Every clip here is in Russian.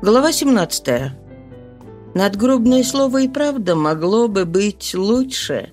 Глава 17. Надгробное слово и правда могло бы быть лучше.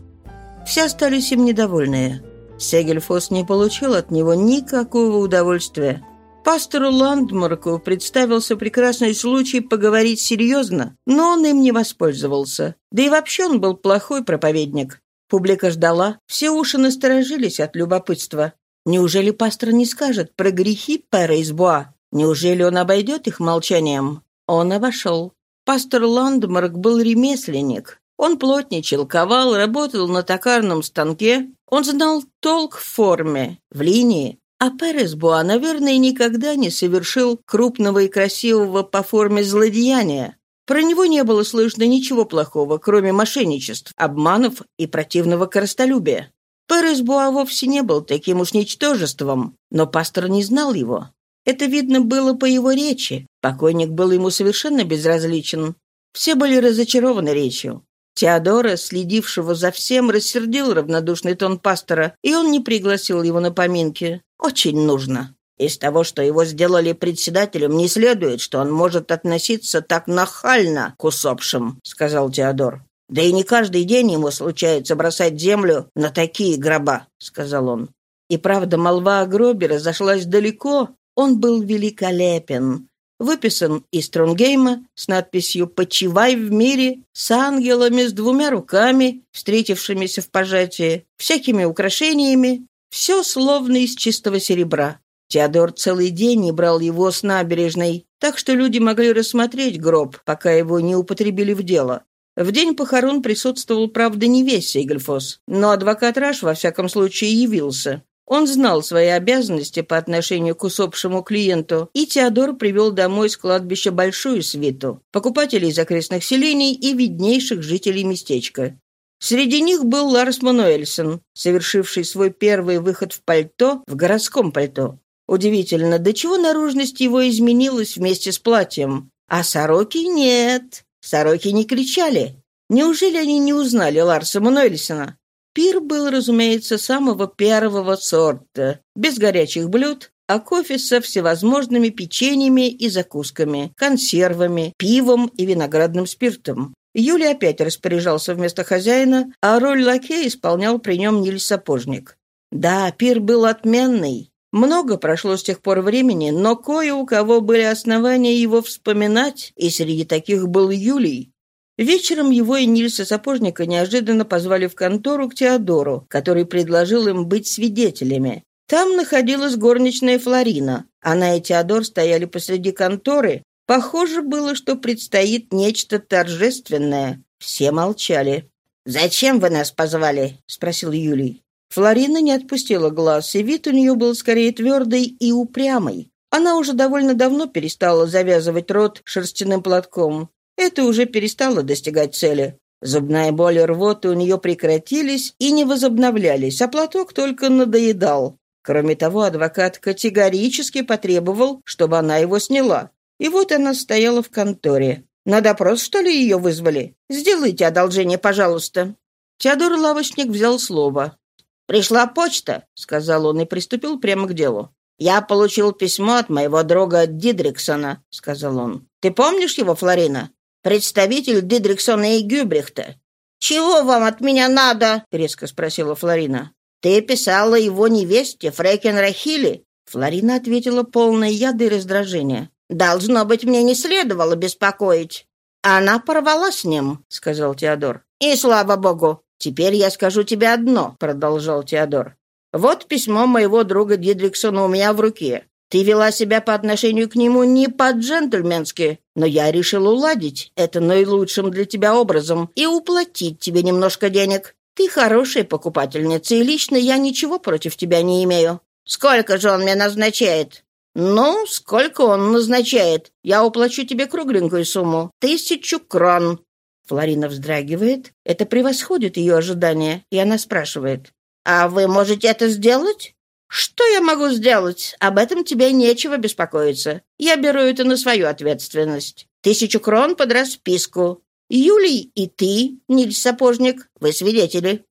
Все остались им недовольные. Сегельфос не получил от него никакого удовольствия. Пастору Ландмарку представился прекрасный случай поговорить серьезно, но он им не воспользовался. Да и вообще он был плохой проповедник. Публика ждала, все уши насторожились от любопытства. Неужели пастор не скажет про грехи Пэра из Буа? Неужели он обойдет их молчанием? Он обошел. Пастор Ландмарк был ремесленник. Он плотничал, ковал, работал на токарном станке. Он знал толк в форме, в линии. А Перес Буа, наверное, никогда не совершил крупного и красивого по форме злодеяния. Про него не было слышно ничего плохого, кроме мошенничеств, обманов и противного коростолюбия. Перес Буа вовсе не был таким уж ничтожеством, но пастор не знал его. Это видно было по его речи. Покойник был ему совершенно безразличен. Все были разочарованы речью. Теодора, следившего за всем, рассердил равнодушный тон пастора, и он не пригласил его на поминки. Очень нужно. Из того, что его сделали председателем, не следует, что он может относиться так нахально к усопшим, сказал Теодор. Да и не каждый день ему случается бросать землю на такие гроба, сказал он. И правда, молва о гробе разошлась далеко, он был великолепен. Выписан из Тронгейма с надписью «Почивай в мире» с ангелами с двумя руками, встретившимися в пожатии, всякими украшениями, все словно из чистого серебра. Теодор целый день не брал его с набережной, так что люди могли рассмотреть гроб, пока его не употребили в дело. В день похорон присутствовал, правда, не весь Сейгельфос, но адвокат Раш, во всяком случае, явился. Он знал свои обязанности по отношению к усопшему клиенту, и Теодор привел домой с кладбища большую свиту, покупателей из окрестных селений и виднейших жителей местечка. Среди них был Ларс Мануэльсон, совершивший свой первый выход в пальто, в городском пальто. Удивительно, до чего наружность его изменилась вместе с платьем. А сороки нет. Сороки не кричали. Неужели они не узнали Ларса Мануэльсона? Пир был, разумеется, самого первого сорта, без горячих блюд, а кофе со всевозможными печеньями и закусками, консервами, пивом и виноградным спиртом. Юля опять распоряжался вместо хозяина, а роль лакея исполнял при нем Нильс Сапожник. Да, пир был отменный. Много прошло с тех пор времени, но кое у кого были основания его вспоминать, и среди таких был Юлий. Вечером его и Нильса Сапожника неожиданно позвали в контору к Теодору, который предложил им быть свидетелями. Там находилась горничная Флорина. Она и Теодор стояли посреди конторы. Похоже было, что предстоит нечто торжественное. Все молчали. «Зачем вы нас позвали?» — спросил Юлий. Флорина не отпустила глаз, и вид у нее был скорее твердый и упрямый. Она уже довольно давно перестала завязывать рот шерстяным платком. Это уже перестало достигать цели. Зубная боль и рвоты у нее прекратились и не возобновлялись, а платок только надоедал. Кроме того, адвокат категорически потребовал, чтобы она его сняла. И вот она стояла в конторе. На допрос, что ли, ее вызвали? Сделайте одолжение, пожалуйста. Теодор Лавочник взял слово. «Пришла почта», — сказал он и приступил прямо к делу. «Я получил письмо от моего друга Дидриксона», — сказал он. «Ты помнишь его, Флорина? Представитель Дидриксона и Гюбрихта. «Чего вам от меня надо?» — резко спросила Флорина. «Ты писала его невесте, Фрейкен Рахили?» Флорина ответила полной яда и раздражения. «Должно быть, мне не следовало беспокоить». «Она порвала с ним», — сказал Теодор. «И слава богу. Теперь я скажу тебе одно», — продолжал Теодор. «Вот письмо моего друга Дидриксона у меня в руке. Ты вела себя по отношению к нему не по-джентльменски, но я решил уладить это наилучшим для тебя образом и уплатить тебе немножко денег. Ты хорошая покупательница, и лично я ничего против тебя не имею. Сколько же он мне назначает? Ну, сколько он назначает? Я уплачу тебе кругленькую сумму. Тысячу крон. Флорина вздрагивает. Это превосходит ее ожидания, и она спрашивает. «А вы можете это сделать?» «Что я могу сделать? Об этом тебе нечего беспокоиться. Я беру это на свою ответственность. Тысячу крон под расписку. Юлий и ты, Нильс Сапожник, вы свидетели».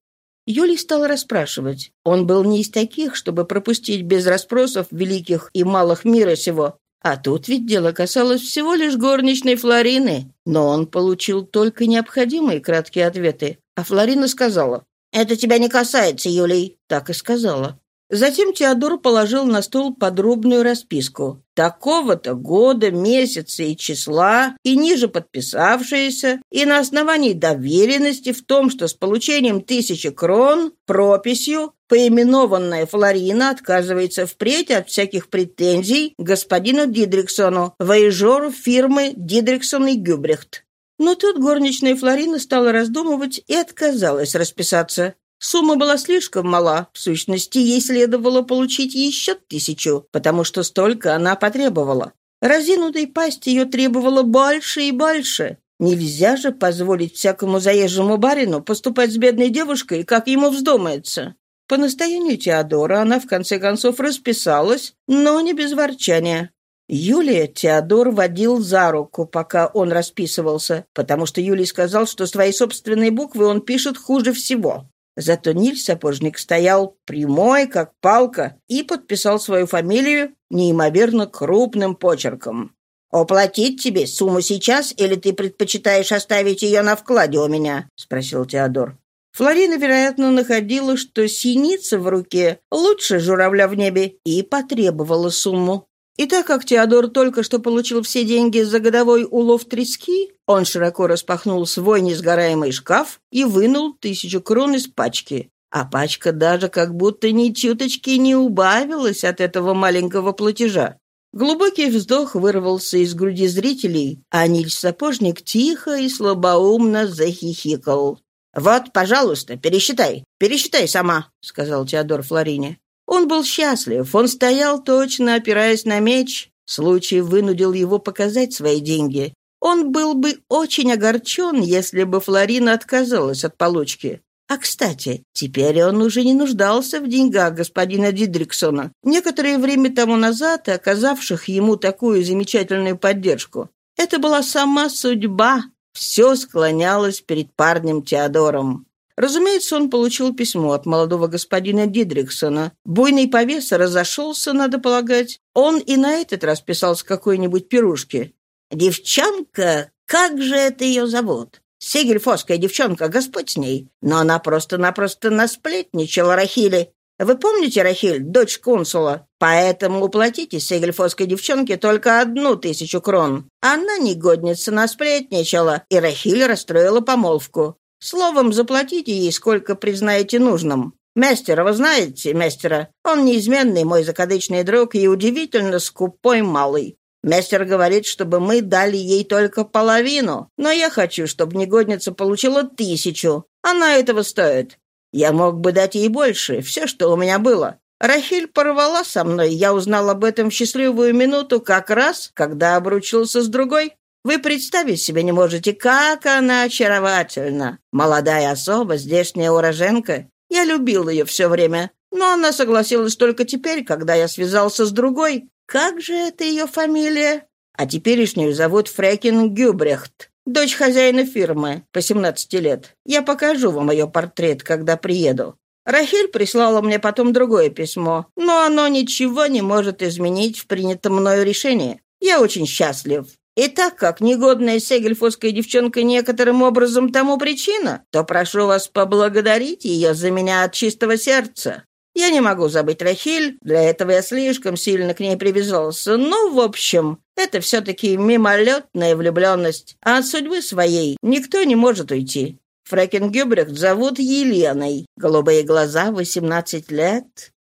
Юлий стал расспрашивать. Он был не из таких, чтобы пропустить без расспросов великих и малых мира сего. А тут ведь дело касалось всего лишь горничной Флорины. Но он получил только необходимые краткие ответы. А Флорина сказала, «Это тебя не касается, Юлий». Так и сказала. Затем Теодор положил на стол подробную расписку. Такого-то года, месяца и числа, и ниже подписавшиеся, и на основании доверенности в том, что с получением тысячи крон, прописью, поименованная Флорина отказывается впредь от всяких претензий господину Дидриксону, воежору фирмы Дидриксон и Гюбрехт. Но тут горничная Флорина стала раздумывать и отказалась расписаться. Сумма была слишком мала. В сущности, ей следовало получить еще тысячу, потому что столько она потребовала. Разинутой пасть ее требовала больше и больше. Нельзя же позволить всякому заезжему барину поступать с бедной девушкой, как ему вздумается. По настоянию Теодора она в конце концов расписалась, но не без ворчания. Юлия Теодор водил за руку, пока он расписывался, потому что Юлий сказал, что свои собственные буквы он пишет хуже всего. Зато Ниль Сапожник стоял прямой, как палка, и подписал свою фамилию неимоверно крупным почерком. «Оплатить тебе сумму сейчас, или ты предпочитаешь оставить ее на вкладе у меня?» — спросил Теодор. Флорина, вероятно, находила, что синица в руке лучше журавля в небе, и потребовала сумму. И так как Теодор только что получил все деньги за годовой улов трески, он широко распахнул свой несгораемый шкаф и вынул тысячу крон из пачки. А пачка даже как будто ни чуточки не убавилась от этого маленького платежа. Глубокий вздох вырвался из груди зрителей, а Ниль-сапожник тихо и слабоумно захихикал. «Вот, пожалуйста, пересчитай, пересчитай сама», — сказал Теодор Флорине. Он был счастлив, он стоял точно, опираясь на меч. Случай вынудил его показать свои деньги. Он был бы очень огорчен, если бы Флорина отказалась от получки. А, кстати, теперь он уже не нуждался в деньгах господина Дидриксона, некоторое время тому назад оказавших ему такую замечательную поддержку. Это была сама судьба. Все склонялось перед парнем Теодором. Разумеется, он получил письмо от молодого господина Дидриксона. Буйный повеса разошелся, надо полагать. Он и на этот раз писал с какой-нибудь пирушки. «Девчонка, как же это ее зовут?» Сегельфосская девчонка, Господь с ней. Но она просто-напросто насплетничала Рахиле. Вы помните, Рахиль, дочь консула? Поэтому уплатите Сегельфосской девчонке только одну тысячу крон. Она негодница насплетничала, и Рахиль расстроила помолвку. Словом, заплатите ей, сколько признаете нужным. Мастера вы знаете, мастера? Он неизменный мой закадычный друг и удивительно скупой малый. Мастер говорит, чтобы мы дали ей только половину, но я хочу, чтобы негодница получила тысячу. Она этого стоит. Я мог бы дать ей больше, все, что у меня было. Рахиль порвала со мной, я узнал об этом в счастливую минуту, как раз, когда обручился с другой. Вы представить себе не можете, как она очаровательна. Молодая особа, здешняя уроженка. Я любил ее все время, но она согласилась только теперь, когда я связался с другой. Как же это ее фамилия? А теперешнюю зовут Фрекин Гюбрехт. Дочь хозяина фирмы, по 17 лет. Я покажу вам ее портрет, когда приеду. Рахиль прислала мне потом другое письмо, но оно ничего не может изменить в принятом мною решении. Я очень счастлив. И так как негодная сегельфосская девчонка некоторым образом тому причина, то прошу вас поблагодарить ее за меня от чистого сердца. Я не могу забыть Рахиль, для этого я слишком сильно к ней привязался. Но, в общем, это все-таки мимолетная влюбленность, а от судьбы своей никто не может уйти. Фрэкен Гюбрехт зовут Еленой, голубые глаза, 18 лет,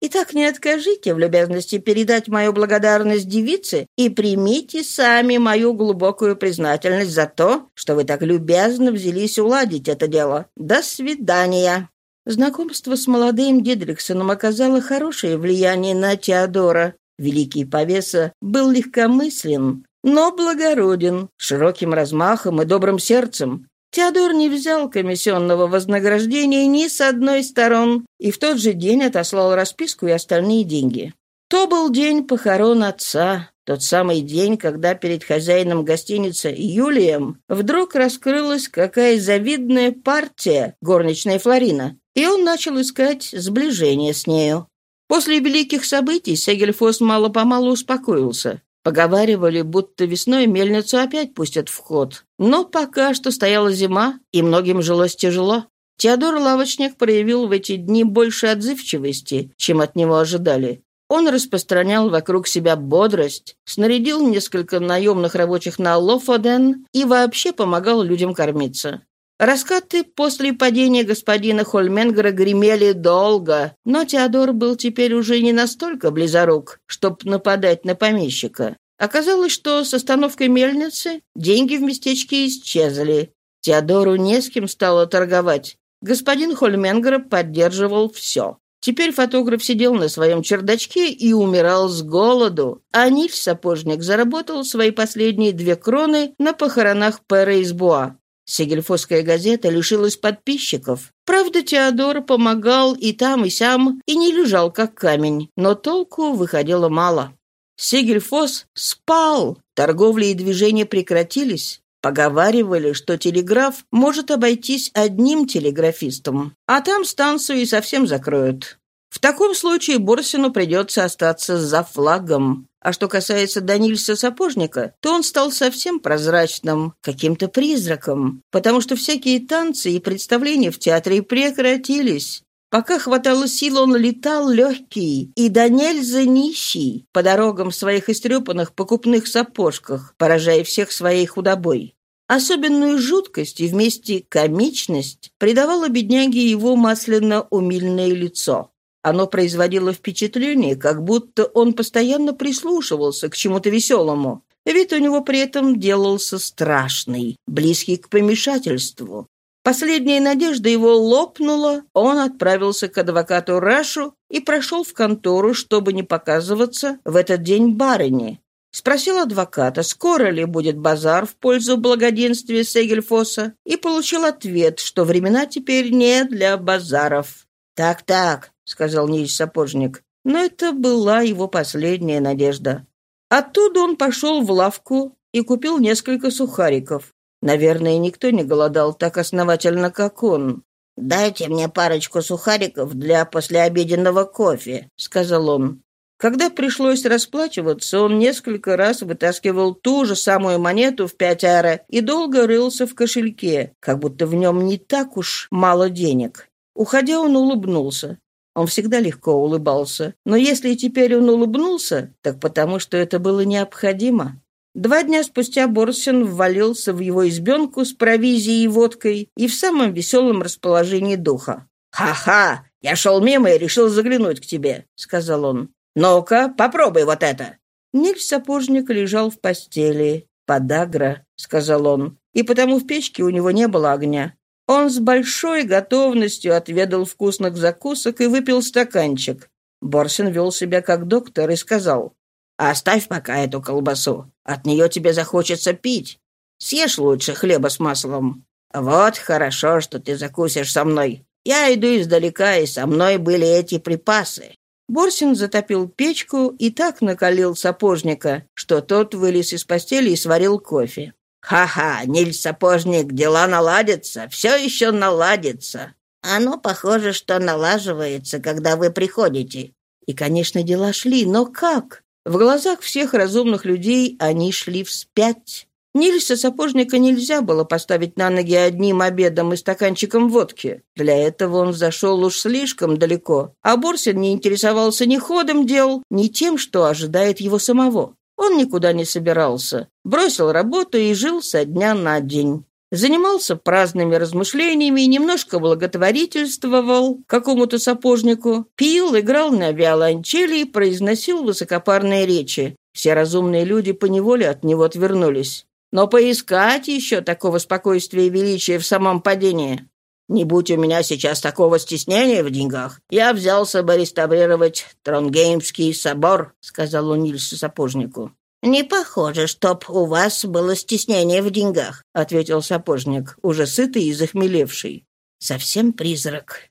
Итак, не откажите в любезности передать мою благодарность девице и примите сами мою глубокую признательность за то, что вы так любезно взялись уладить это дело. До свидания». Знакомство с молодым Дидриксоном оказало хорошее влияние на Теодора. Великий повеса был легкомыслен, но благороден, широким размахом и добрым сердцем. Теодор не взял комиссионного вознаграждения ни с одной из сторон и в тот же день отослал расписку и остальные деньги. То был день похорон отца, тот самый день, когда перед хозяином гостиницы Юлием вдруг раскрылась какая завидная партия, горничная Флорина, и он начал искать сближение с нею. После великих событий Сегельфос мало-помалу успокоился. Поговаривали, будто весной мельницу опять пустят в ход. Но пока что стояла зима, и многим жилось тяжело. Теодор Лавочник проявил в эти дни больше отзывчивости, чем от него ожидали. Он распространял вокруг себя бодрость, снарядил несколько наемных рабочих на Лофоден и вообще помогал людям кормиться. Раскаты после падения господина Хольменгера гремели долго, но Теодор был теперь уже не настолько близорук, чтобы нападать на помещика. Оказалось, что с остановкой мельницы деньги в местечке исчезли. Теодору не с кем стало торговать. Господин Хольменгер поддерживал все. Теперь фотограф сидел на своем чердачке и умирал с голоду, а Нильс Сапожник заработал свои последние две кроны на похоронах Пэра из Буа. Сегельфосская газета лишилась подписчиков. Правда, Теодор помогал и там, и сям, и не лежал как камень, но толку выходило мало. Сегельфос спал, торговля и движение прекратились. Поговаривали, что телеграф может обойтись одним телеграфистом, а там станцию и совсем закроют. В таком случае Борсину придется остаться за флагом. А что касается Данильса Сапожника, то он стал совсем прозрачным, каким-то призраком, потому что всякие танцы и представления в театре прекратились. Пока хватало сил, он летал легкий и до нельзя нищий по дорогам в своих истрепанных покупных сапожках, поражая всех своей худобой. Особенную жуткость и вместе комичность придавало бедняге его масляно-умильное лицо. Оно производило впечатление, как будто он постоянно прислушивался к чему-то веселому. Вид у него при этом делался страшный, близкий к помешательству. Последняя надежда его лопнула, он отправился к адвокату Рашу и прошел в контору, чтобы не показываться в этот день барыне. Спросил адвоката, скоро ли будет базар в пользу благоденствия Сегельфоса, и получил ответ, что времена теперь не для базаров. «Так-так», — сказал Нильс Сапожник, но это была его последняя надежда. Оттуда он пошел в лавку и купил несколько сухариков. Наверное, никто не голодал так основательно, как он. «Дайте мне парочку сухариков для послеобеденного кофе», — сказал он. Когда пришлось расплачиваться, он несколько раз вытаскивал ту же самую монету в пять аре и долго рылся в кошельке, как будто в нем не так уж мало денег. Уходя, он улыбнулся. Он всегда легко улыбался. Но если теперь он улыбнулся, так потому, что это было необходимо. Два дня спустя Борсин ввалился в его избенку с провизией и водкой и в самом веселом расположении духа. «Ха-ха! Я шел мимо и решил заглянуть к тебе», — сказал он. «Ну-ка, попробуй вот это». Нильс Сапожник лежал в постели. «Подагра», — сказал он, и потому в печке у него не было огня. Он с большой готовностью отведал вкусных закусок и выпил стаканчик. Борсин вел себя как доктор и сказал, Оставь пока эту колбасу. От нее тебе захочется пить. Съешь лучше хлеба с маслом. Вот хорошо, что ты закусишь со мной. Я иду издалека, и со мной были эти припасы». Борсин затопил печку и так накалил сапожника, что тот вылез из постели и сварил кофе. «Ха-ха, Ниль Сапожник, дела наладятся, все еще наладится. Оно похоже, что налаживается, когда вы приходите». И, конечно, дела шли, но как? В глазах всех разумных людей они шли вспять. Нильса Сапожника нельзя было поставить на ноги одним обедом и стаканчиком водки. Для этого он зашел уж слишком далеко. А Борсин не интересовался ни ходом дел, ни тем, что ожидает его самого. Он никуда не собирался. Бросил работу и жил со дня на день занимался праздными размышлениями и немножко благотворительствовал какому-то сапожнику, пил, играл на виолончели и произносил высокопарные речи. Все разумные люди поневоле от него отвернулись. Но поискать еще такого спокойствия и величия в самом падении. Не будь у меня сейчас такого стеснения в деньгах, я взялся бы реставрировать Тронгеймский собор, сказал он Нильсу сапожнику. «Не похоже, чтоб у вас было стеснение в деньгах», — ответил сапожник, уже сытый и захмелевший. «Совсем призрак».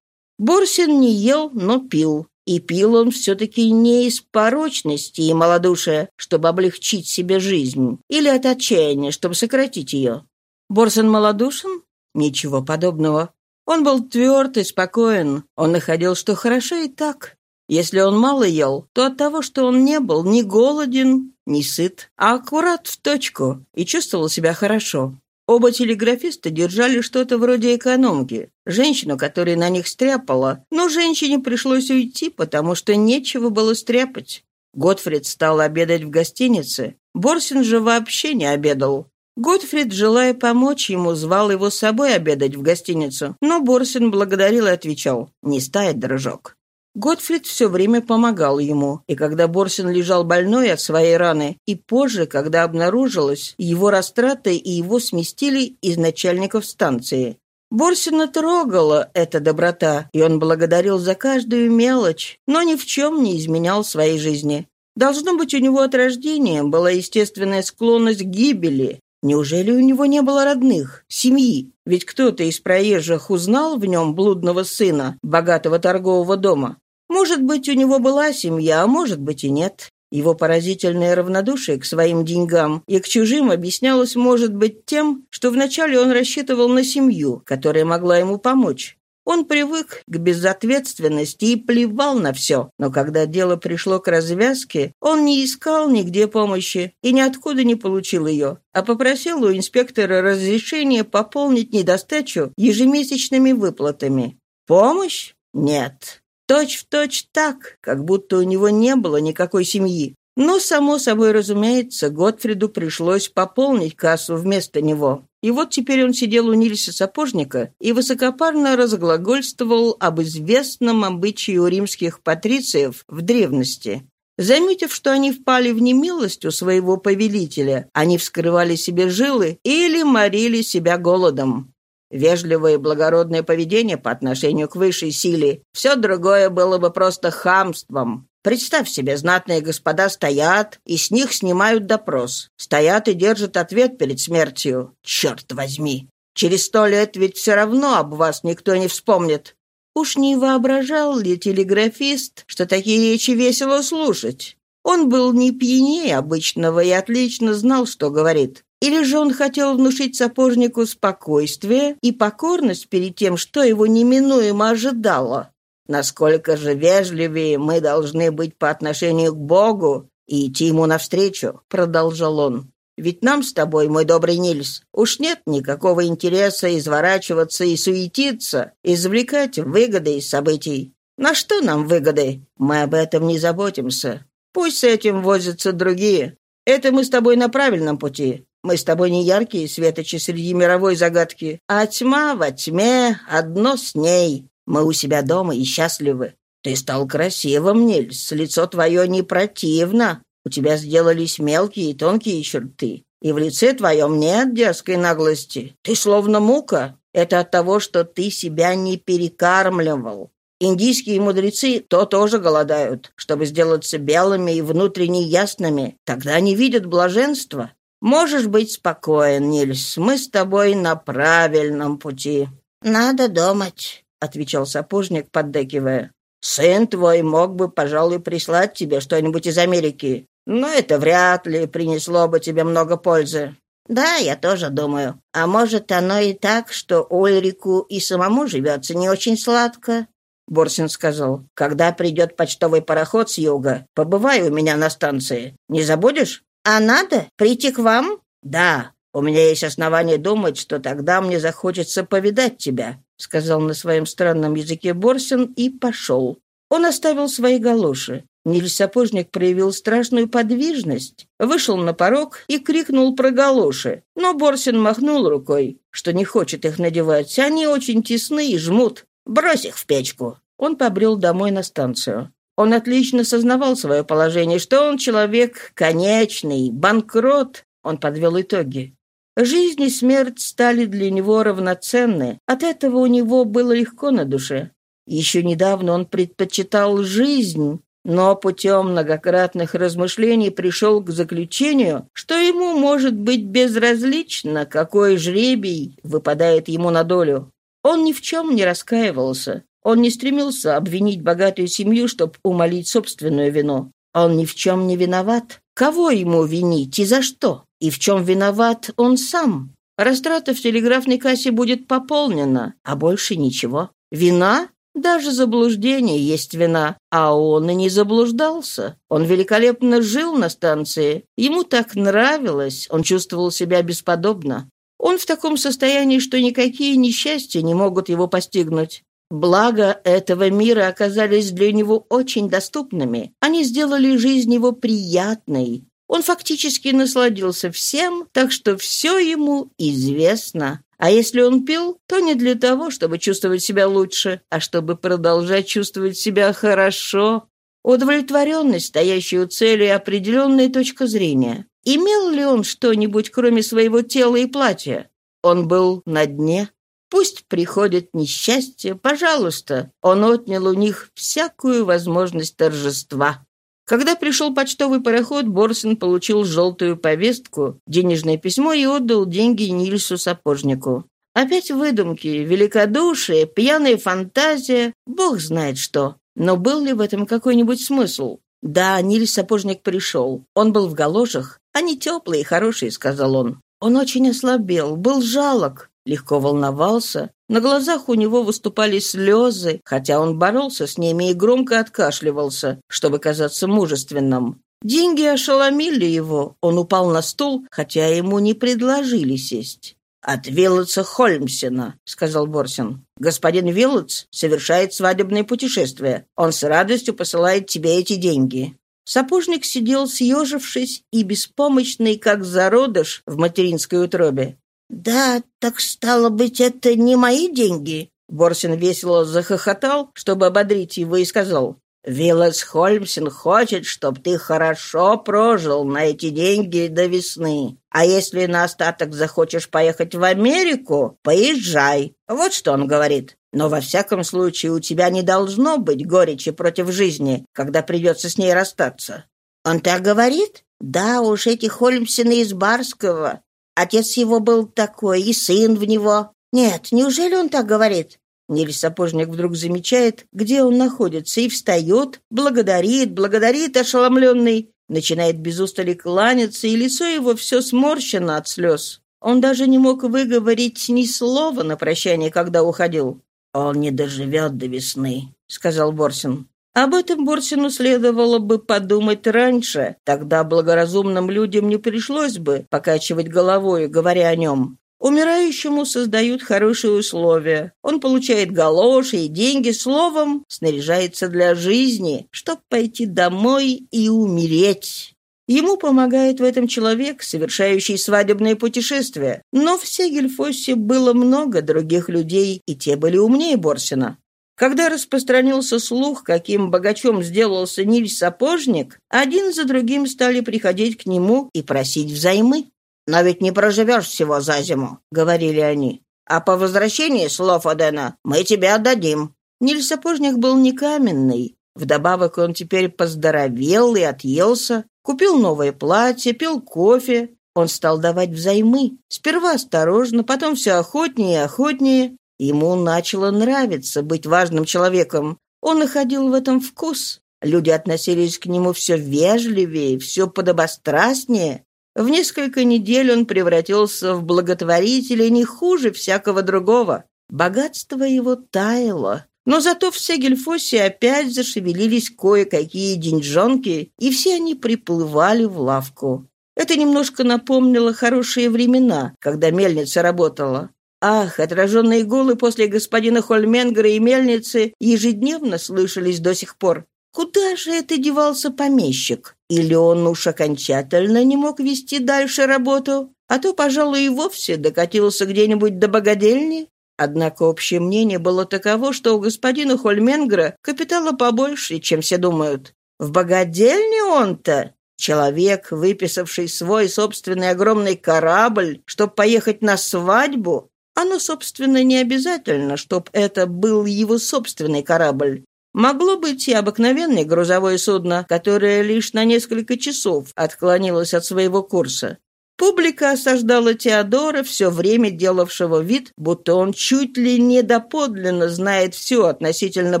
Борсин не ел, но пил. И пил он все-таки не из порочности и малодушия, чтобы облегчить себе жизнь, или от отчаяния, чтобы сократить ее. Борсин малодушен? Ничего подобного. Он был тверд и спокоен. Он находил, что хорошо и так. Если он мало ел, то от того, что он не был ни голоден, не сыт, а аккурат в точку и чувствовал себя хорошо. Оба телеграфиста держали что-то вроде экономки. Женщину, которая на них стряпала, но женщине пришлось уйти, потому что нечего было стряпать. Готфрид стал обедать в гостинице. Борсин же вообще не обедал. Готфрид, желая помочь ему, звал его с собой обедать в гостиницу, но Борсин благодарил и отвечал «Не стает, дружок». Готфрид все время помогал ему, и когда Борсин лежал больной от своей раны, и позже, когда обнаружилось, его растраты и его сместили из начальников станции. Борсина трогала эта доброта, и он благодарил за каждую мелочь, но ни в чем не изменял своей жизни. Должно быть, у него от рождения была естественная склонность к гибели, Неужели у него не было родных, семьи? Ведь кто-то из проезжих узнал в нем блудного сына богатого торгового дома. Может быть, у него была семья, а может быть и нет. Его поразительное равнодушие к своим деньгам и к чужим объяснялось, может быть, тем, что вначале он рассчитывал на семью, которая могла ему помочь. Он привык к безответственности и плевал на все, но когда дело пришло к развязке, он не искал нигде помощи и ниоткуда не получил ее, а попросил у инспектора разрешения пополнить недостачу ежемесячными выплатами. Помощь? Нет. Точь в точь так, как будто у него не было никакой семьи. Но, само собой разумеется, Готфриду пришлось пополнить кассу вместо него. И вот теперь он сидел у Нильса Сапожника и высокопарно разглагольствовал об известном обычае у римских патрициев в древности. Заметив, что они впали в немилость у своего повелителя, они вскрывали себе жилы или морили себя голодом. Вежливое и благородное поведение по отношению к высшей силе – все другое было бы просто хамством. Представь себе, знатные господа стоят, и с них снимают допрос. Стоят и держат ответ перед смертью. Черт возьми! Через сто лет ведь все равно об вас никто не вспомнит. Уж не воображал ли телеграфист, что такие речи весело слушать? Он был не пьянее обычного и отлично знал, что говорит. Или же он хотел внушить сапожнику спокойствие и покорность перед тем, что его неминуемо ожидало? Насколько же вежливее мы должны быть по отношению к Богу и идти Ему навстречу», — продолжал он. «Ведь нам с тобой, мой добрый Нильс, уж нет никакого интереса изворачиваться и суетиться, извлекать выгоды из событий. На что нам выгоды? Мы об этом не заботимся. Пусть с этим возятся другие. Это мы с тобой на правильном пути. Мы с тобой не яркие светочи среди мировой загадки, а тьма во тьме, одно с ней. Мы у себя дома и счастливы. Ты стал красивым, Нильс, лицо твое не противно. У тебя сделались мелкие и тонкие черты. И в лице твоем нет дерзкой наглости. Ты словно мука. Это от того, что ты себя не перекармливал. Индийские мудрецы то тоже голодают, чтобы сделаться белыми и внутренне ясными. Тогда они видят блаженство. Можешь быть спокоен, Нильс, мы с тобой на правильном пути. Надо думать. — отвечал сапожник, поддакивая. «Сын твой мог бы, пожалуй, прислать тебе что-нибудь из Америки, но это вряд ли принесло бы тебе много пользы». «Да, я тоже думаю. А может, оно и так, что Ульрику и самому живется не очень сладко?» Борсин сказал, «Когда придет почтовый пароход с юга, побывай у меня на станции. Не забудешь?» «А надо? Прийти к вам?» «Да. У меня есть основания думать, что тогда мне захочется повидать тебя. — сказал на своем странном языке Борсин и пошел. Он оставил свои галоши. Ниль-сапожник проявил страшную подвижность, вышел на порог и крикнул про галоши. Но Борсин махнул рукой, что не хочет их надевать. Они очень тесны и жмут. Брось их в печку. Он побрел домой на станцию. Он отлично сознавал свое положение, что он человек конечный, банкрот. Он подвел итоги. Жизнь и смерть стали для него равноценны. От этого у него было легко на душе. Еще недавно он предпочитал жизнь, но путем многократных размышлений пришел к заключению, что ему может быть безразлично, какой жребий выпадает ему на долю. Он ни в чем не раскаивался. Он не стремился обвинить богатую семью, чтобы умолить собственную вину. Он ни в чем не виноват. Кого ему винить и за что? И в чем виноват он сам? Растрата в телеграфной кассе будет пополнена, а больше ничего. Вина? Даже заблуждение есть вина, а он и не заблуждался. Он великолепно жил на станции. Ему так нравилось, он чувствовал себя бесподобно. Он в таком состоянии, что никакие несчастья не могут его постигнуть. Благо этого мира оказались для него очень доступными. Они сделали жизнь его приятной. Он фактически насладился всем, так что все ему известно. А если он пил, то не для того, чтобы чувствовать себя лучше, а чтобы продолжать чувствовать себя хорошо. Удовлетворенность, стоящая у цели, определенная точка зрения. Имел ли он что-нибудь, кроме своего тела и платья? Он был на дне. Пусть приходит несчастье, пожалуйста. Он отнял у них всякую возможность торжества. Когда пришел почтовый пароход, Борсен получил желтую повестку, денежное письмо и отдал деньги Нильсу Сапожнику. Опять выдумки, великодушие, пьяная фантазия, бог знает что. Но был ли в этом какой-нибудь смысл? Да, Нильс Сапожник пришел. Он был в галошах. Они теплые и хорошие, сказал он. Он очень ослабел, был жалок легко волновался, на глазах у него выступали слезы, хотя он боролся с ними и громко откашливался, чтобы казаться мужественным. Деньги ошеломили его, он упал на стул, хотя ему не предложили сесть. «От Виллотса Хольмсена», — сказал Борсин. «Господин Виллотс совершает свадебное путешествие. Он с радостью посылает тебе эти деньги». Сапожник сидел съежившись и беспомощный, как зародыш в материнской утробе. «Да, так стало быть, это не мои деньги?» Борсин весело захохотал, чтобы ободрить его, и сказал, «Виллес Хольмсен хочет, чтобы ты хорошо прожил на эти деньги до весны. А если на остаток захочешь поехать в Америку, поезжай. Вот что он говорит. Но во всяком случае у тебя не должно быть горечи против жизни, когда придется с ней расстаться». «Он так говорит?» «Да уж, эти Хольмсены из Барского. Отец его был такой, и сын в него. Нет, неужели он так говорит? Ниль Сапожник вдруг замечает, где он находится, и встает, благодарит, благодарит ошеломленный, начинает без устали кланяться, и лицо его все сморщено от слез. Он даже не мог выговорить ни слова на прощание, когда уходил. «Он не доживет до весны», — сказал Борсин. Об этом Борсину следовало бы подумать раньше, тогда благоразумным людям не пришлось бы покачивать головой, говоря о нем. Умирающему создают хорошие условия. Он получает галоши и деньги, словом, снаряжается для жизни, чтобы пойти домой и умереть. Ему помогает в этом человек, совершающий свадебное путешествие. Но в Сегельфосе было много других людей, и те были умнее Борсина. Когда распространился слух, каким богачом сделался Ниль Сапожник, один за другим стали приходить к нему и просить взаймы. «Но ведь не проживешь всего за зиму», — говорили они. «А по возвращении слов Адена мы тебе отдадим». Ниль Сапожник был не каменный. Вдобавок он теперь поздоровел и отъелся, купил новое платье, пил кофе. Он стал давать взаймы. Сперва осторожно, потом все охотнее и охотнее. Ему начало нравиться быть важным человеком. Он находил в этом вкус. Люди относились к нему все вежливее, все подобострастнее. В несколько недель он превратился в благотворителя не хуже всякого другого. Богатство его таяло. Но зато в Сегельфосе опять зашевелились кое-какие деньжонки, и все они приплывали в лавку. Это немножко напомнило хорошие времена, когда мельница работала. Ах, отраженные гулы после господина Хольменгера и мельницы ежедневно слышались до сих пор. Куда же это девался помещик? Или он уж окончательно не мог вести дальше работу? А то, пожалуй, и вовсе докатился где-нибудь до богадельни? Однако общее мнение было таково, что у господина Хольменгера капитала побольше, чем все думают. В богадельне он-то? Человек, выписавший свой собственный огромный корабль, чтобы поехать на свадьбу, оно, собственно, не обязательно, чтобы это был его собственный корабль. Могло быть и обыкновенное грузовое судно, которое лишь на несколько часов отклонилось от своего курса. Публика осаждала Теодора, все время делавшего вид, будто он чуть ли не доподлинно знает все относительно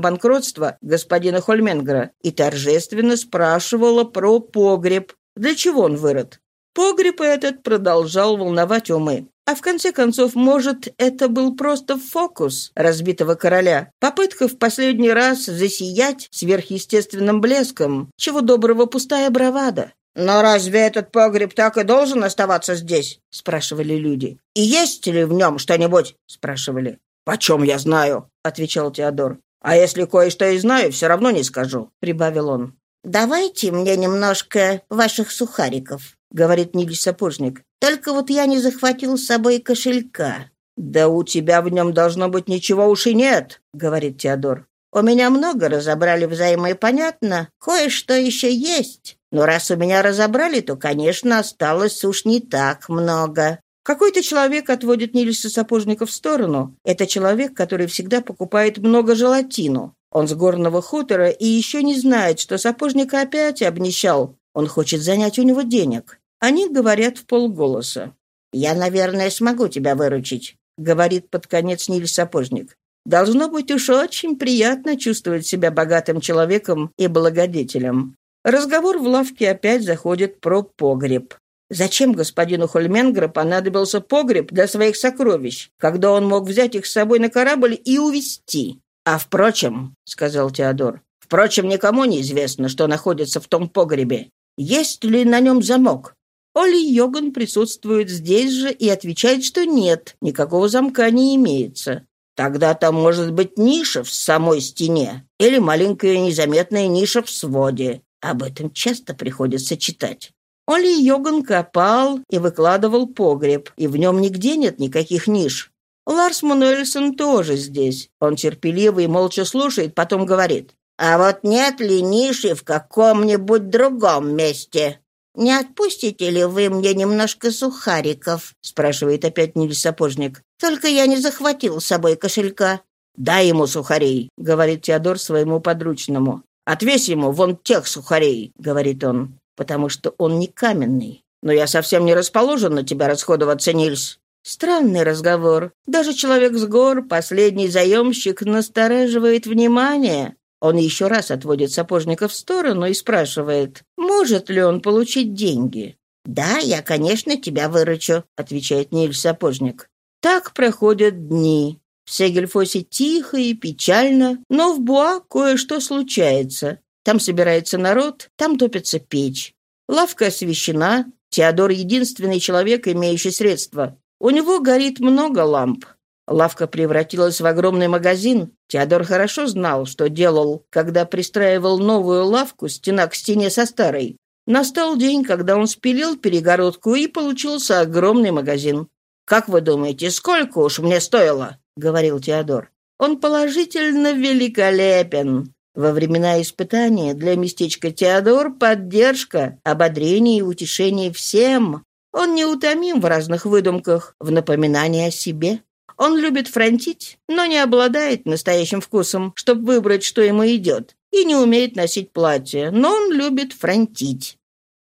банкротства господина Хольменгера, и торжественно спрашивала про погреб, для чего он вырод. Погреб этот продолжал волновать умы. А в конце концов, может, это был просто фокус разбитого короля, попытка в последний раз засиять сверхъестественным блеском, чего доброго пустая бравада. «Но разве этот погреб так и должен оставаться здесь?» — спрашивали люди. «И есть ли в нем что-нибудь?» — спрашивали. «Почем я знаю?» — отвечал Теодор. «А если кое-что и знаю, все равно не скажу», — прибавил он. «Давайте мне немножко ваших сухариков», — говорит Ниль Сапожник. «Только вот я не захватил с собой кошелька». «Да у тебя в нем должно быть ничего уж и нет», — говорит Теодор. «У меня много разобрали взаймы, понятно. Кое-что еще есть. Но раз у меня разобрали, то, конечно, осталось уж не так много». Какой-то человек отводит Нильса Сапожника в сторону. Это человек, который всегда покупает много желатину. Он с горного хутора и еще не знает, что сапожника опять обнищал. Он хочет занять у него денег. Они говорят в полголоса. «Я, наверное, смогу тебя выручить», — говорит под конец Ниль Сапожник. Должно быть уж очень приятно чувствовать себя богатым человеком и благодетелем. Разговор в лавке опять заходит про погреб. Зачем господину Хольменгра понадобился погреб для своих сокровищ, когда он мог взять их с собой на корабль и увезти? «А впрочем», — сказал Теодор, — «впрочем, никому не известно, что находится в том погребе. Есть ли на нем замок?» Оли Йоган присутствует здесь же и отвечает, что нет, никакого замка не имеется. Тогда там может быть ниша в самой стене или маленькая незаметная ниша в своде. Об этом часто приходится читать. Оли Йоган копал и выкладывал погреб, и в нем нигде нет никаких ниш. Ларс Мануэльсон тоже здесь. Он терпеливо и молча слушает, потом говорит. «А вот нет ли ниши в каком-нибудь другом месте?» «Не отпустите ли вы мне немножко сухариков?» — спрашивает опять Ниль Сапожник. «Только я не захватил с собой кошелька». «Дай ему сухарей», — говорит Теодор своему подручному. «Отвесь ему вон тех сухарей», — говорит он, «потому что он не каменный. Но я совсем не расположен на тебя расходоваться, Нильс. Странный разговор. Даже человек с гор, последний заемщик, настораживает внимание. Он еще раз отводит сапожника в сторону и спрашивает, может ли он получить деньги. «Да, я, конечно, тебя выручу», — отвечает Ниль Сапожник. Так проходят дни. В Сегельфосе тихо и печально, но в Буа кое-что случается. Там собирается народ, там топится печь. Лавка освещена. Теодор — единственный человек, имеющий средства. У него горит много ламп. Лавка превратилась в огромный магазин. Теодор хорошо знал, что делал, когда пристраивал новую лавку стена к стене со старой. Настал день, когда он спилил перегородку, и получился огромный магазин. «Как вы думаете, сколько уж мне стоило?» — говорил Теодор. «Он положительно великолепен. Во времена испытания для местечка Теодор поддержка, ободрение и утешение всем, он неутомим в разных выдумках, в напоминании о себе. Он любит фронтить, но не обладает настоящим вкусом, чтобы выбрать, что ему идет, и не умеет носить платье, но он любит фронтить.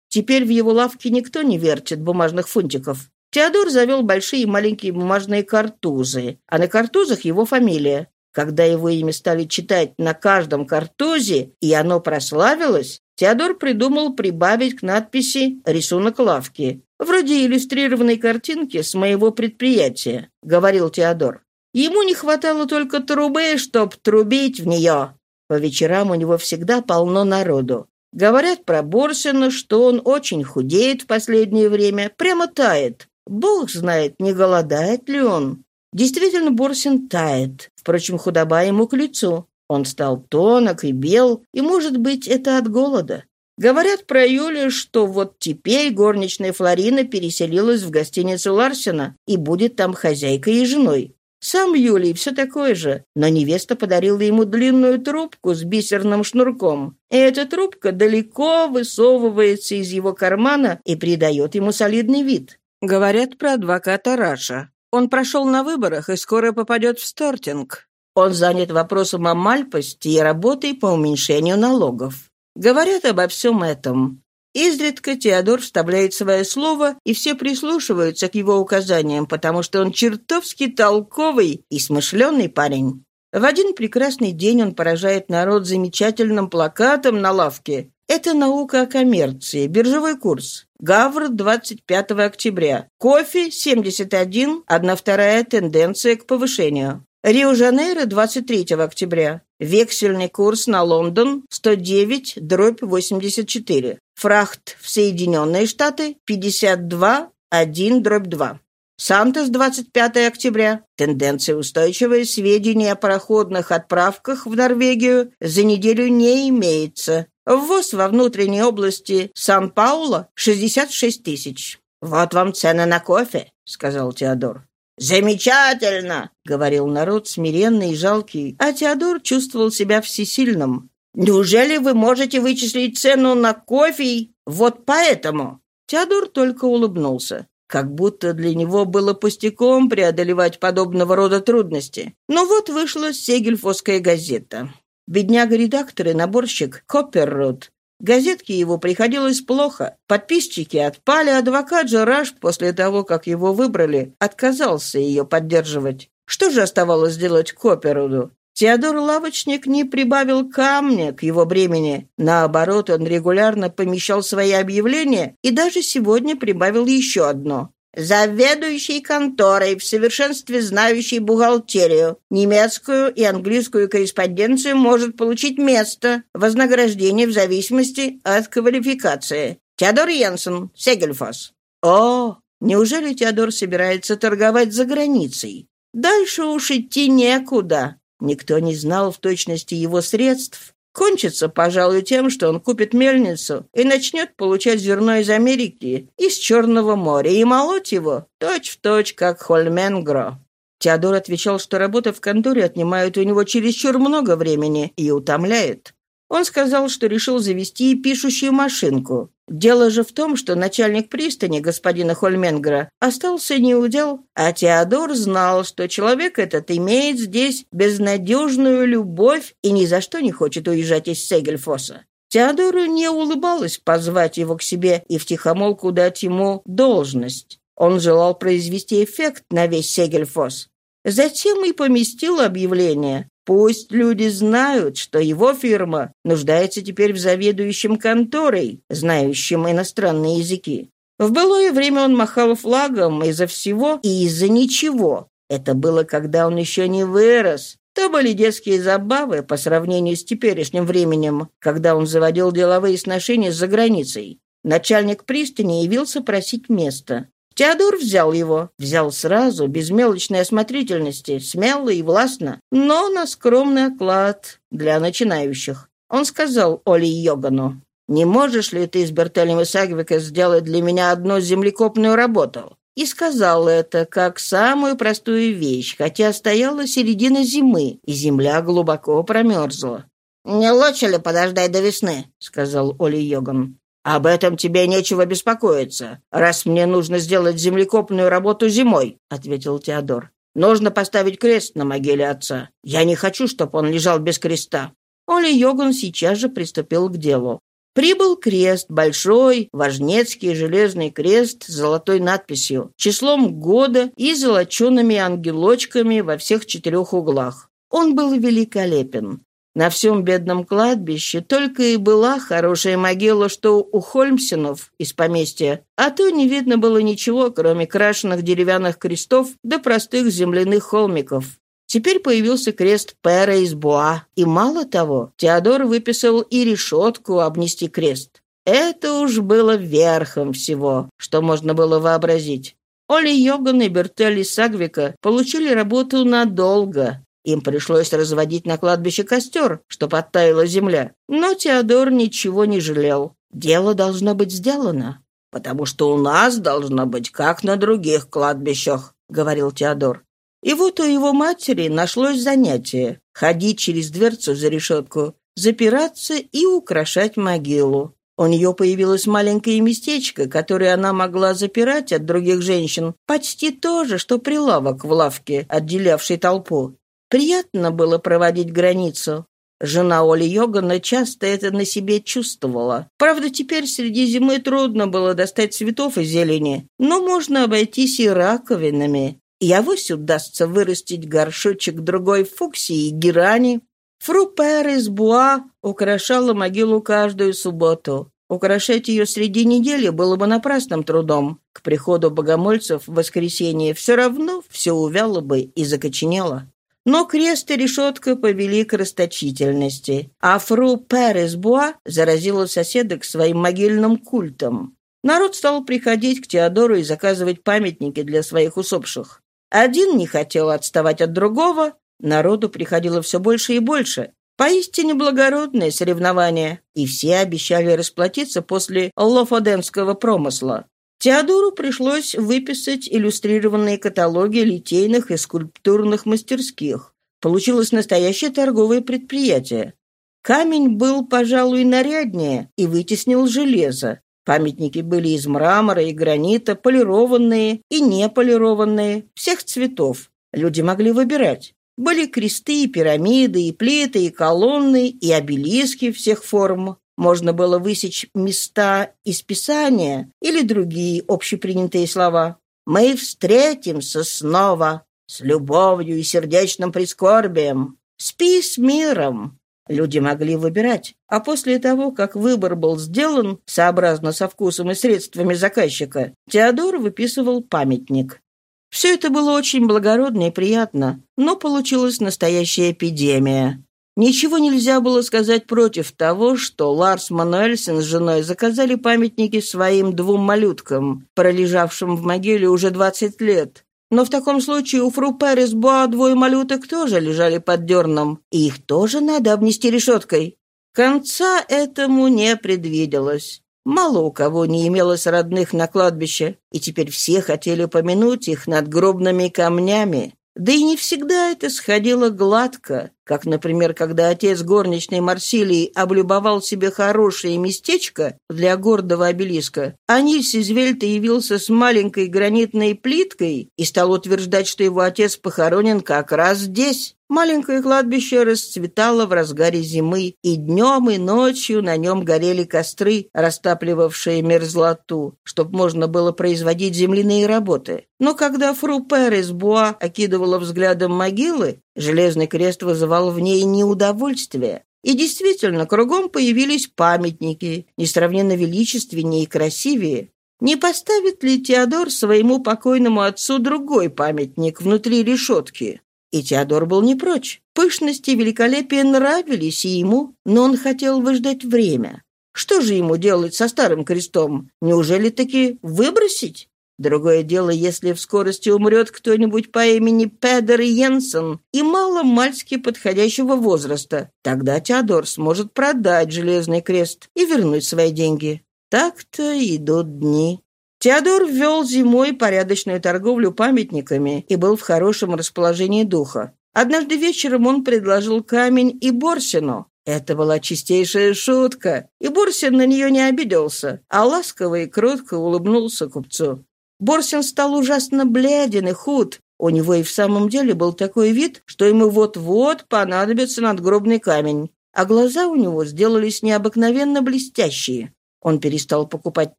Теперь в его лавке никто не вертит бумажных фунтиков. Теодор завел большие и маленькие бумажные картузы, а на картузах его фамилия. Когда его имя стали читать на каждом картузе, и оно прославилось, Теодор придумал прибавить к надписи «Рисунок лавки», вроде иллюстрированной картинки с моего предприятия», — говорил Теодор. «Ему не хватало только трубы, чтоб трубить в нее. По вечерам у него всегда полно народу. Говорят про Борсина, что он очень худеет в последнее время, прямо тает. Бог знает, не голодает ли он. Действительно, Борсин тает. Впрочем, худоба ему к лицу. Он стал тонок и бел, и, может быть, это от голода. Говорят про Юлю, что вот теперь горничная Флорина переселилась в гостиницу Ларсена и будет там хозяйкой и женой. Сам Юлий все такой же, но невеста подарила ему длинную трубку с бисерным шнурком. И эта трубка далеко высовывается из его кармана и придает ему солидный вид. Говорят про адвоката Раша. Он прошел на выборах и скоро попадет в Стортинг. Он занят вопросом о мальпости и работой по уменьшению налогов. Говорят обо всем этом. Изредка Теодор вставляет свое слово, и все прислушиваются к его указаниям, потому что он чертовски толковый и смышленый парень. В один прекрасный день он поражает народ замечательным плакатом на лавке. Это наука о коммерции, биржевой курс. Гавр 25 октября. Кофе 71, 1 вторая тенденция к повышению. Рио-Жанейро 23 октября. Вексельный курс на Лондон 109, дробь 84. Фрахт в Соединенные Штаты 52, 1, дробь 2. Сантос, 25 октября. Тенденция устойчивая. Сведения о пароходных отправках в Норвегию за неделю не имеется. Ввоз во внутренней области Сан-Пауло – 66 тысяч. «Вот вам цены на кофе», — сказал Теодор. «Замечательно!» — говорил народ смиренный и жалкий, а Теодор чувствовал себя всесильным. «Неужели вы можете вычислить цену на кофе вот поэтому?» Теодор только улыбнулся как будто для него было пустяком преодолевать подобного рода трудности. Но вот вышла Сегельфосская газета. Бедняга-редактор и наборщик Копперрот. Газетке его приходилось плохо. Подписчики отпали, адвокат же Раш, после того, как его выбрали, отказался ее поддерживать. Что же оставалось делать Копперуду? Теодор Лавочник не прибавил камня к его бремени. Наоборот, он регулярно помещал свои объявления и даже сегодня прибавил еще одно. Заведующий конторой, в совершенстве знающий бухгалтерию, немецкую и английскую корреспонденцию может получить место, вознаграждение в зависимости от квалификации. Теодор Йенсен, Сегельфос. О, неужели Теодор собирается торговать за границей? Дальше уж идти некуда. Никто не знал в точности его средств. Кончится, пожалуй, тем, что он купит мельницу и начнет получать зерно из Америки, из Черного моря, и молоть его точь-в-точь, точь, как Хольменгро. Теодор отвечал, что работа в конторе отнимает у него чересчур много времени и утомляет. Он сказал, что решил завести пишущую машинку. Дело же в том, что начальник пристани господина Хольменгера остался неудел, а Теодор знал, что человек этот имеет здесь безнадежную любовь и ни за что не хочет уезжать из Сегельфоса. Теодору не улыбалось позвать его к себе и втихомолку дать ему должность. Он желал произвести эффект на весь Сегельфос. Затем и поместил объявление. Пусть люди знают, что его фирма нуждается теперь в заведующем конторой, знающем иностранные языки. В былое время он махал флагом из-за всего и из-за ничего. Это было, когда он еще не вырос. То были детские забавы по сравнению с теперешним временем, когда он заводил деловые сношения за границей. Начальник пристани явился просить места. Теодор взял его, взял сразу, без мелочной осмотрительности, смело и властно, но на скромный оклад для начинающих. Он сказал Оли Йогану, «Не можешь ли ты из Бертельного Сагвика сделать для меня одну землекопную работу?» И сказал это как самую простую вещь, хотя стояла середина зимы, и земля глубоко промерзла. «Не лучше ли подождать до весны?» — сказал Оли Йоган. «Об этом тебе нечего беспокоиться, раз мне нужно сделать землекопную работу зимой», — ответил Теодор. «Нужно поставить крест на могиле отца. Я не хочу, чтобы он лежал без креста». Оля Йоган сейчас же приступил к делу. Прибыл крест, большой, важнецкий железный крест с золотой надписью, числом года и золочеными ангелочками во всех четырех углах. Он был великолепен. На всем бедном кладбище только и была хорошая могила, что у Хольмсенов из поместья, а то не видно было ничего, кроме крашенных деревянных крестов да простых земляных холмиков. Теперь появился крест Пера из Буа, и мало того, Теодор выписал и решетку обнести крест. Это уж было верхом всего, что можно было вообразить. Оли Йоган и Бертелли Сагвика получили работу надолго, им пришлось разводить на кладбище костер, чтобы оттаяла земля. Но Теодор ничего не жалел. Дело должно быть сделано. «Потому что у нас должно быть, как на других кладбищах», — говорил Теодор. И вот у его матери нашлось занятие — ходить через дверцу за решетку, запираться и украшать могилу. У нее появилось маленькое местечко, которое она могла запирать от других женщин, почти то же, что прилавок в лавке, отделявший толпу. Приятно было проводить границу. Жена Оли Йогана часто это на себе чувствовала. Правда, теперь среди зимы трудно было достать цветов и зелени, но можно обойтись и раковинами. и авось удастся вырастить горшочек другой фуксии и герани. Фру Пер из Буа украшала могилу каждую субботу. Украшать ее среди недели было бы напрасным трудом. К приходу богомольцев в воскресенье все равно все увяло бы и закоченело. Но крест и решетка повели к расточительности, а фру Перес Буа заразила соседок своим могильным культом. Народ стал приходить к Теодору и заказывать памятники для своих усопших. Один не хотел отставать от другого, народу приходило все больше и больше. Поистине благородное соревнование, и все обещали расплатиться после лофоденского промысла. Теодору пришлось выписать иллюстрированные каталоги литейных и скульптурных мастерских. Получилось настоящее торговое предприятие. Камень был, пожалуй, наряднее и вытеснил железо. Памятники были из мрамора и гранита, полированные и неполированные, всех цветов. Люди могли выбирать. Были кресты, и пирамиды, и плиты, и колонны, и обелиски всех форм. Можно было высечь места из Писания или другие общепринятые слова. «Мы встретимся снова с любовью и сердечным прискорбием. Спи с миром». Люди могли выбирать, а после того, как выбор был сделан, сообразно со вкусом и средствами заказчика, Теодор выписывал памятник. Все это было очень благородно и приятно, но получилась настоящая эпидемия. Ничего нельзя было сказать против того, что Ларс Мануэльсен с женой заказали памятники своим двум малюткам, пролежавшим в могиле уже 20 лет. Но в таком случае у фру Перес Боа двое малюток тоже лежали под дерном, и их тоже надо обнести решеткой. Конца этому не предвиделось. Мало у кого не имелось родных на кладбище, и теперь все хотели помянуть их над гробными камнями. Да и не всегда это сходило гладко, как, например, когда отец горничной Марсилии облюбовал себе хорошее местечко для гордого обелиска, а Нильс из Вельта явился с маленькой гранитной плиткой и стал утверждать, что его отец похоронен как раз здесь. Маленькое кладбище расцветало в разгаре зимы, и днем, и ночью на нем горели костры, растапливавшие мерзлоту, чтобы можно было производить земляные работы. Но когда фру Перес Буа окидывала взглядом могилы, железный крест вызывал в ней неудовольствие. И действительно, кругом появились памятники, несравненно величественнее и красивее. Не поставит ли Теодор своему покойному отцу другой памятник внутри решетки? И Теодор был не прочь. Пышности и великолепие нравились и ему, но он хотел выждать время. Что же ему делать со старым крестом? Неужели таки выбросить? Другое дело, если в скорости умрет кто-нибудь по имени Педер Йенсен и мало-мальски подходящего возраста. Тогда Теодор сможет продать железный крест и вернуть свои деньги. Так-то идут дни. Теодор ввел зимой порядочную торговлю памятниками и был в хорошем расположении духа. Однажды вечером он предложил камень и Борсину. Это была чистейшая шутка, и Борсин на нее не обиделся, а ласково и кротко улыбнулся купцу. Борсин стал ужасно бледен и худ. У него и в самом деле был такой вид, что ему вот-вот понадобится надгробный камень, а глаза у него сделались необыкновенно блестящие. Он перестал покупать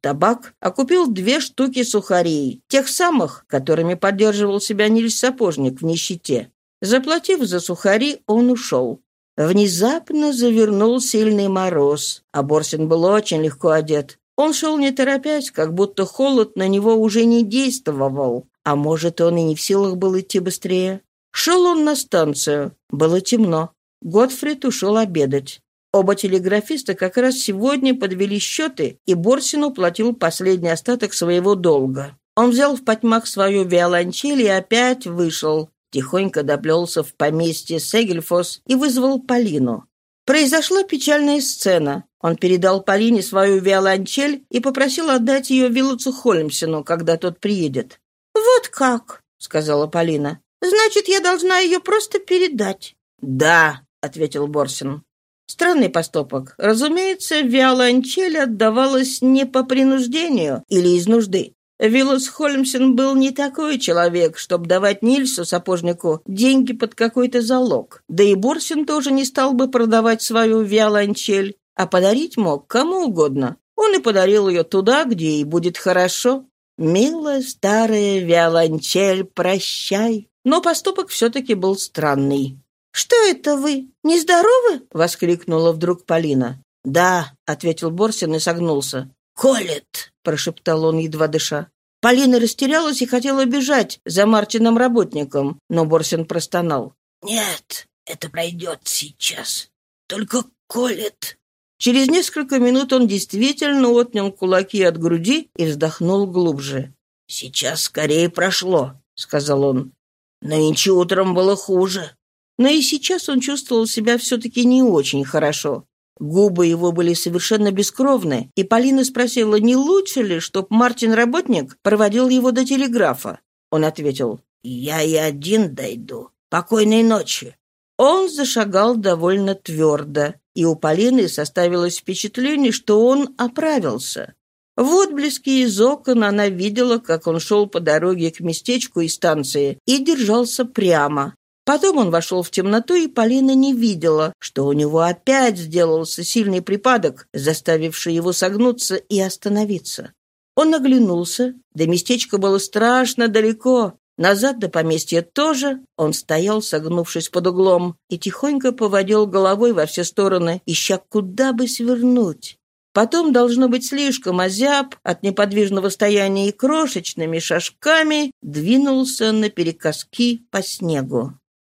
табак, а купил две штуки сухарей, тех самых, которыми поддерживал себя Нильс Сапожник в нищете. Заплатив за сухари, он ушел. Внезапно завернул сильный мороз, а Борсин был очень легко одет. Он шел не торопясь, как будто холод на него уже не действовал, а может, он и не в силах был идти быстрее. Шел он на станцию. Было темно. Готфрид ушел обедать. Оба телеграфиста как раз сегодня подвели счеты, и Борсин уплатил последний остаток своего долга. Он взял в потьмах свою виолончель и опять вышел. Тихонько доплелся в поместье Сегельфос и вызвал Полину. Произошла печальная сцена. Он передал Полине свою виолончель и попросил отдать ее Виллацу Холмсену, когда тот приедет. «Вот как», — сказала Полина. «Значит, я должна ее просто передать». «Да», — ответил Борсин. Странный поступок. Разумеется, виолончель отдавалась не по принуждению или из нужды. Виллас Холмсен был не такой человек, чтобы давать Нильсу, сапожнику, деньги под какой-то залог. Да и Борсин тоже не стал бы продавать свою виолончель, а подарить мог кому угодно. Он и подарил ее туда, где ей будет хорошо. Милая старая виолончель, прощай. Но поступок все-таки был странный. «Что это вы? Нездоровы?» — воскликнула вдруг Полина. «Да», — ответил Борсин и согнулся. «Колет!» — прошептал он, едва дыша. Полина растерялась и хотела бежать за Мартином работником, но Борсин простонал. «Нет, это пройдет сейчас. Только колет». Через несколько минут он действительно отнял кулаки от груди и вздохнул глубже. «Сейчас скорее прошло», — сказал он. «Нынче утром было хуже». Но и сейчас он чувствовал себя все-таки не очень хорошо. Губы его были совершенно бескровны, и Полина спросила, не лучше ли, чтоб Мартин-работник проводил его до телеграфа. Он ответил, «Я и один дойду. Покойной ночи». Он зашагал довольно твердо, и у Полины составилось впечатление, что он оправился. В отблеске из окон она видела, как он шел по дороге к местечку и станции и держался прямо, Потом он вошел в темноту, и Полина не видела, что у него опять сделался сильный припадок, заставивший его согнуться и остановиться. Он оглянулся, до местечка было страшно далеко, назад до поместья тоже. Он стоял, согнувшись под углом, и тихонько поводил головой во все стороны, ища куда бы свернуть. Потом, должно быть, слишком озяб от неподвижного стояния и крошечными шажками двинулся на перекоски по снегу.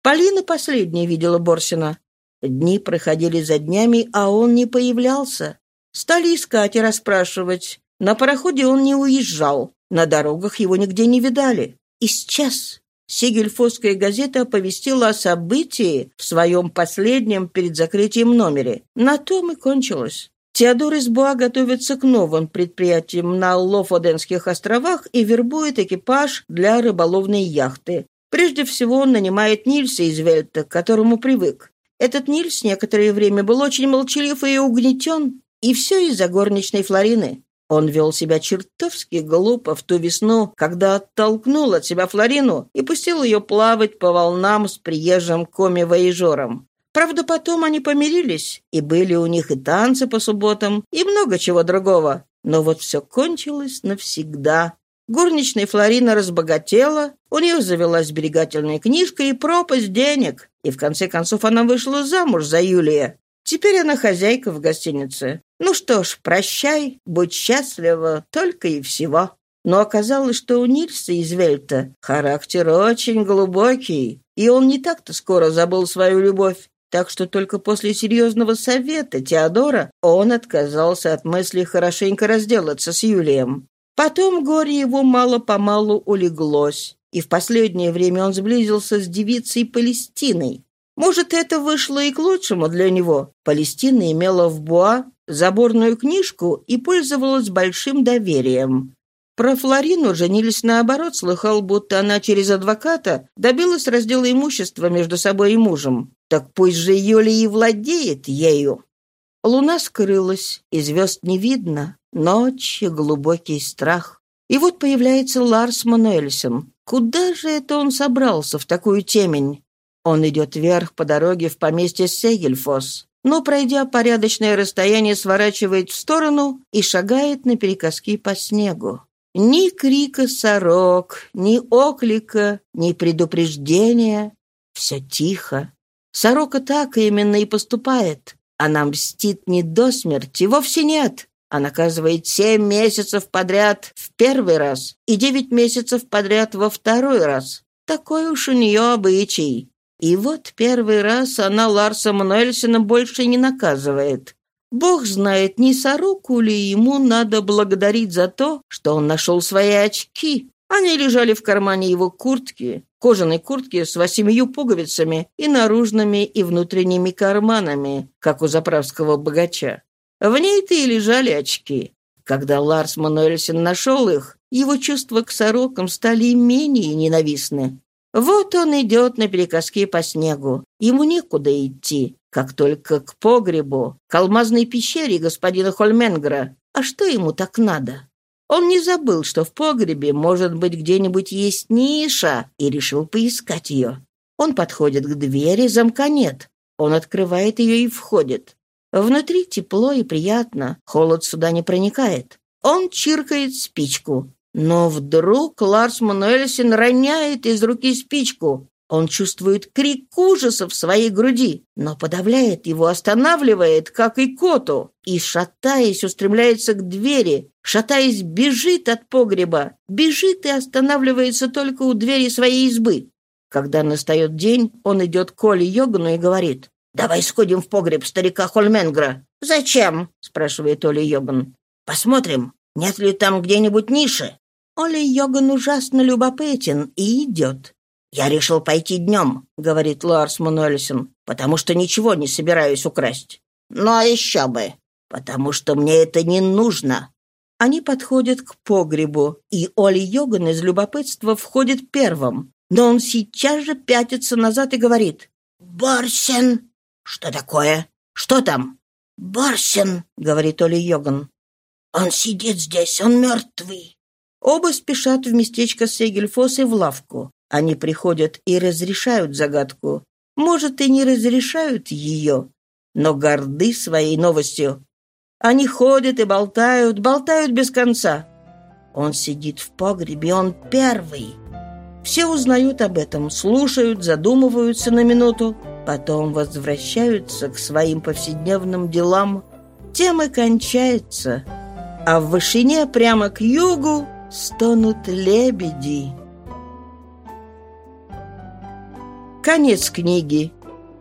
Полина последняя видела Борсина. Дни проходили за днями, а он не появлялся. Стали искать и расспрашивать. На пароходе он не уезжал. На дорогах его нигде не видали. Исчез. Сигельфосская газета оповестила о событии в своем последнем перед закрытием номере. На том и кончилось. Теодор из Буа готовится к новым предприятиям на Лофоденских островах и вербует экипаж для рыболовной яхты. Прежде всего он нанимает Нильса из Вельта, к которому привык. Этот Нильс некоторое время был очень молчалив и угнетен, и все из-за горничной Флорины. Он вел себя чертовски глупо в ту весну, когда оттолкнул от себя Флорину и пустил ее плавать по волнам с приезжим коми-воежором. Правда, потом они помирились, и были у них и танцы по субботам, и много чего другого. Но вот все кончилось навсегда. Горничная Флорина разбогатела, у нее завелась сберегательная книжка и пропасть денег, и в конце концов она вышла замуж за Юлия. Теперь она хозяйка в гостинице. Ну что ж, прощай, будь счастлива, только и всего. Но оказалось, что у Нильса из Вельта характер очень глубокий, и он не так-то скоро забыл свою любовь. Так что только после серьезного совета Теодора он отказался от мысли хорошенько разделаться с Юлием. Потом горе его мало-помалу улеглось, и в последнее время он сблизился с девицей Палестиной. Может, это вышло и к лучшему для него. Палестина имела в Буа заборную книжку и пользовалась большим доверием. Про Флорину женились наоборот, слыхал, будто она через адвоката добилась раздела имущества между собой и мужем. Так пусть же Юля и владеет ею. Луна скрылась, и звезд не видно. Ночь и глубокий страх. И вот появляется Ларс Мануэльсон. Куда же это он собрался в такую темень? Он идет вверх по дороге в поместье Сегельфос, но, пройдя порядочное расстояние, сворачивает в сторону и шагает на перекоски по снегу. Ни крика сорок, ни оклика, ни предупреждения. Все тихо. Сорока так именно и поступает. Она мстит не до смерти, вовсе нет а наказывает семь месяцев подряд в первый раз и девять месяцев подряд во второй раз. Такой уж у нее обычай. И вот первый раз она Ларса Мануэльсена больше не наказывает. Бог знает, не сороку ли ему надо благодарить за то, что он нашел свои очки. Они лежали в кармане его куртки, кожаной куртки с восемью пуговицами и наружными и внутренними карманами, как у заправского богача. В ней-то и лежали очки. Когда Ларс Мануэльсен нашел их, его чувства к сорокам стали менее ненавистны. Вот он идет на перекоске по снегу. Ему некуда идти, как только к погребу, к алмазной пещере господина Хольменгра. А что ему так надо? Он не забыл, что в погребе, может быть, где-нибудь есть ниша, и решил поискать ее. Он подходит к двери, замка нет. Он открывает ее и входит. Внутри тепло и приятно, холод сюда не проникает. Он чиркает спичку. Но вдруг Ларс Мануэльсен роняет из руки спичку. Он чувствует крик ужаса в своей груди, но подавляет его, останавливает, как и коту, и, шатаясь, устремляется к двери, шатаясь, бежит от погреба, бежит и останавливается только у двери своей избы. Когда настает день, он идет к Оле Йогану и говорит, «Давай сходим в погреб старика Хольменгра». «Зачем?» — спрашивает Оля Йоган. «Посмотрим, нет ли там где-нибудь ниши?» Оля Йоган ужасно любопытен и идет. «Я решил пойти днем», — говорит Ларс Мануэльсон, «потому что ничего не собираюсь украсть». «Ну, а еще бы, потому что мне это не нужно». Они подходят к погребу, и Оли Йоган из любопытства входит первым. Но он сейчас же пятится назад и говорит. «Барсин!» «Что такое? Что там?» «Барсин!» — говорит Оли Йоган. «Он сидит здесь, он мертвый». Оба спешат в местечко Сегельфос и в лавку. Они приходят и разрешают загадку. Может, и не разрешают ее, но горды своей новостью. Они ходят и болтают, болтают без конца. Он сидит в погребе, он первый. Все узнают об этом, слушают, задумываются на минуту, потом возвращаются к своим повседневным делам. Тем и кончается. А в вышине прямо к югу стонут лебеди. Конец книги.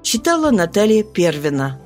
Читала Наталья Первина.